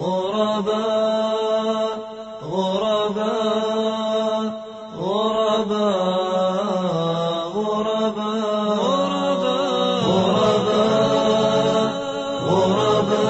غرباء غرباء غرباء غرباء غرباء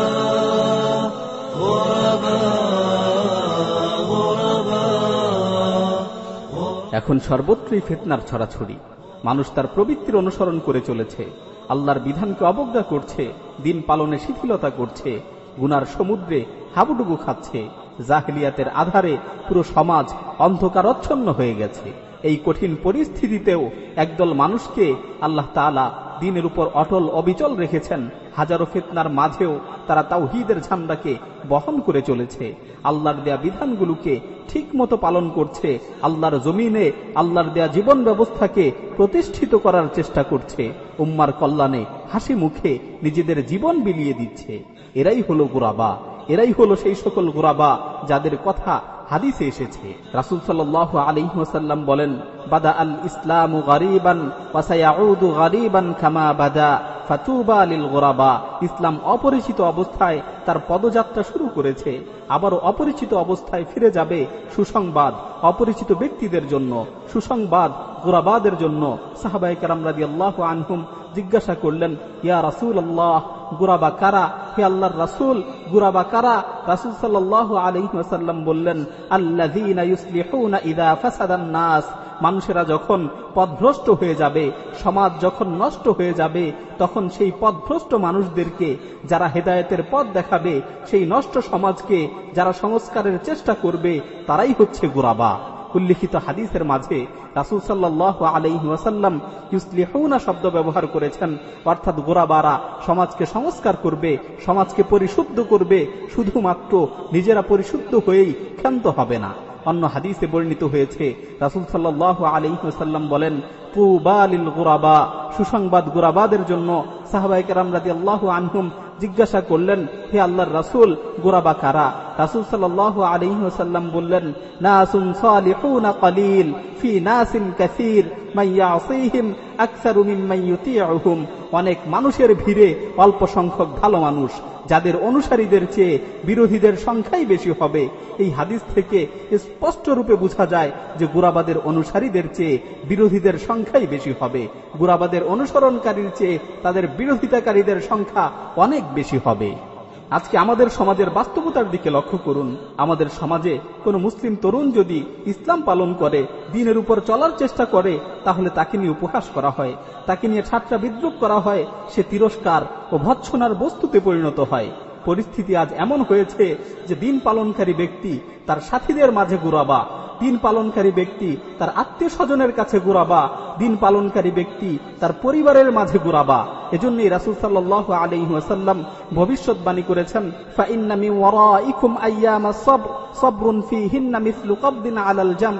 এখন সর্বত্রই ফেতনার ছড়াছড়ি। মানুষ তার প্রবৃত্তির অনুসরণ করে চলেছে। আল্লাহর বিধানকে অবজ্ঞা করছে, দিন পালনে শিথিলতা করছে। গুনার সমুদ্রে হাবুডুবু খাচ্ছে। জাহিলিয়াতের আধারে পুরো সমাজ অন্ধকারচ্ছন্ন হয়ে গেছে। এই কঠিন পরিস্থিতিতেও একদল মানুষকে আল্লাহ তালা দিনের উপর অটল অবিচল রেখেছেন। হাজারো ফিতনার মাঝেও তারা তাওহীদের ঝান্ডাকে বহন করে চলেছে। আল্লাহর দেয়া বিধানগুলোকে ঠিক মতো পালন করছে, আল্লাহর জমিনে আল্লাহর দেয়া জীবন ব্যবস্থাকে প্রতিষ্ঠিত করার চেষ্টা করছে। উম্মার কল্যাণে হাসি মুখে নিজেদের জীবন বিলিয়ে দিচ্ছে। এরাই হলো গুরাবা। এরাই হলো সেই সকল গুরাবা যাদের কথা হাদিসে এসেছে। রাসুল সাল্লাহ আলিহাসাল্লাম বলেন বাদা আল ইসলাম গরিবান ওয়াসায়াউদু গরিবান খামা বাদা, ফাতুবা গোরাবা। ইসলাম অপরিচিত অবস্থায় তার পদযাত্রা শুরু করেছে। আবারও অপরিচিত অবস্থায় ফিরে যাবে সুসংবাদ অপরিচিত ব্যক্তিদের জন্য, সুসংবাদ গোরাবাদের জন্য। সাহাবাই কারাম রাজি আল্লাহ আনহুম জিজ্ঞাসা করলেন, ইয়া রাসুল আল্লাহ গুরাবা কারা? হে আল্লাহর রাসুল গুরাবা কারা? রাসুল সাল্লাহ আলহিহাসাল্লাম বললেন আল্লাহ মানুষেরা যখন পথভ্রষ্ট হয়ে যাবে, সমাজ যখন নষ্ট হয়ে যাবে, তখন সেই পথভ্রষ্ট মানুষদেরকে যারা হেদায়েতের পথ দেখাবে, সেই নষ্ট সমাজকে যারা সংস্কারের চেষ্টা করবে, তারাই হচ্ছে গুরাবা উল্লিখিত হাদিসের মাঝে রাসুল সাল্লাহ আলহি ওয়াসাল্লাম ইউসলিহৌনা শব্দ ব্যবহার করেছেন। অর্থাৎ গোরাবারা সমাজকে সংস্কার করবে, সমাজকে পরিশুদ্ধ করবে, শুধুমাত্র নিজেরা পরিশুদ্ধ হয়েই ক্ষান্ত হবে না। অন্য হাদিসে বর্ণিত হয়েছে, রাসুল সাল্লাহ আলহিহাসাল্লাম বলেন পুবালিল গোরাবা সুসংবাদ গোরাবাদের জন্য সাহাবাইকার আল্লাহ আনহুম জিজ্ঞাসা করলেন, হে আল্লাহর রাসুল, গোরাবা কারা? রাসুল সাল্লাহ আলহিহাসাল্লাম বললেন, নাসুন সালিহুনা কলিল ফি নাসিন কাসির অনেক মানুষের ভিড়ে অল্প সংখ্যক ভালো মানুষ, যাদের অনুসারীদের চেয়ে বিরোধীদের সংখ্যাই বেশি হবে। এই হাদিস থেকে স্পষ্ট রূপে বোঝা যায় যে গুরাবাদের অনুসারীদের চেয়ে বিরোধীদের সংখ্যাই বেশি হবে। গুরাবাদের অনুসরণকারীর চেয়ে তাদের বিরোধিতাকারীদের সংখ্যা অনেক বেশি হবে। আজকে আমাদের সমাজের বাস্তবতার দিকে লক্ষ্য করুন। আমাদের সমাজে কোনো মুসলিম তরুণ যদি ইসলাম পালন করে, দিনের উপর চলার চেষ্টা করে, তাহলে তাকে নিয়ে উপহাস করা হয়। তাকে নিয়ে ঠাট্টা বিদ্রুপ করা হয়। সে তিরস্কার ও ভৎসনার বস্তুতে পরিণত হয়। পরিস্থিতি আজ এমন হয়েছে যে দিন পালনকারী ব্যক্তি তার সাথীদের মাঝে গুরাবা দিন পালনকারী ব্যক্তি তার আত্মীয় স্বজনের কাছে গুরাবা দিন পালনকারী ব্যক্তি তার পরিবারের মাঝে গুরাবা এজন্যই রাসুল সাল্লাহ আলহিহাসাল্লাম ভবিষ্যৎবাণী করেছেন ফাইন্নামি ওয়ারাইকুম কবদিন আলাল জাম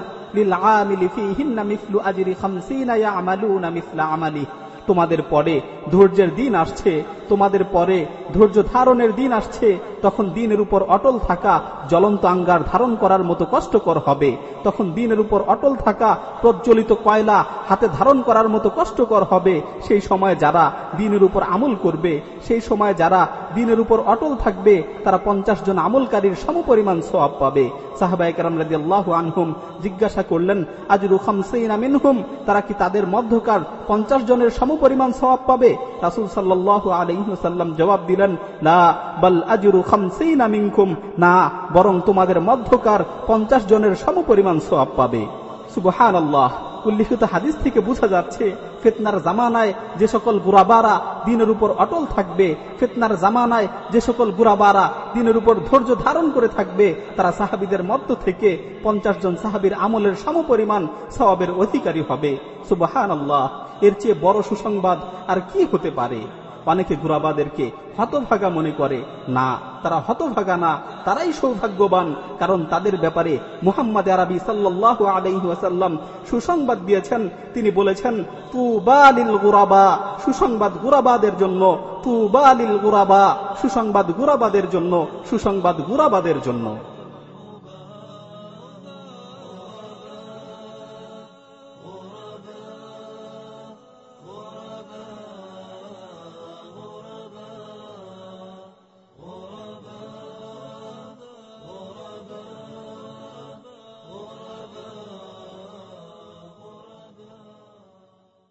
তোমাদের পরে ধৈর্যের দিন আসছে, তোমাদের পরে ধৈর্য ধারণের দিন আসছে, তখন দিনের উপর অটল থাকা জ্বলন্ত আঙ্গার ধারণ করার মতো কষ্টকর হবে। তখন দিনের উপর অটল থাকা প্রজ্বলিত কয়লা হাতে ধারণ করার মতো কষ্টকর হবে। সেই সময় যারা দিনের উপর আমল করবে, সেই সময় যারা দিনের উপর অটল থাকবে, তারা পঞ্চাশ জন আমলকারীর সমপরিমাণ সব পাবে। সাহাবাইকার আনহুম জিজ্ঞাসা করলেন আজ রুখাম সেইনা মিনহুম? তারা কি তাদের মধ্যকার পঞ্চাশ জনের সমপরিমাণ সবাব পাবে। রাসুল সাল্লাহ আলহিহাল্লাম জবাব দিলেন, না, বাল খামসেই না মিঙ্কুম না, বরং তোমাদের মধ্যকার পঞ্চাশ জনের সম পরিমাণ সবাব পাবে। সুবহান আল্লাহ উল্লিখিত হাদিস থেকে বোঝা যাচ্ছে, ফেতনার জামানায় যে সকল গুরাবারা দিনের উপর অটল থাকবে, ফেতনার জামানায় যে সকল গুরাবারা দিনের উপর ধৈর্য ধারণ করে থাকবে, তারা সাহাবিদের মধ্য থেকে পঞ্চাশ জন সাহাবির আমলের সমপরিমাণ সবাবের অধিকারী হবে। সুবাহান আল্লাহ এর চেয়ে বড় সুসংবাদ আর কি হতে পারে? অনেকে গুরাবাদেরকে হতভাগা মনে করে। না, তারা হতভাগা না, তারাই সৌভাগ্যবান, কারণ তাদের ব্যাপারে মুহাম্মদ আরবি সাল্লাহ আলাইসাল্লাম সুসংবাদ দিয়েছেন। তিনি বলেছেন তু বালিল গুরাবা সুসংবাদ গুরাবাদের জন্য। তু বালিল গুরাবা সুসংবাদ গুরাবাদের জন্য। সুসংবাদ গুরাবাদের জন্য।